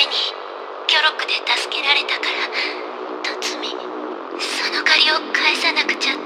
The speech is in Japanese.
前にキョロクで助けられたから辰巳その借りを返さなくちゃ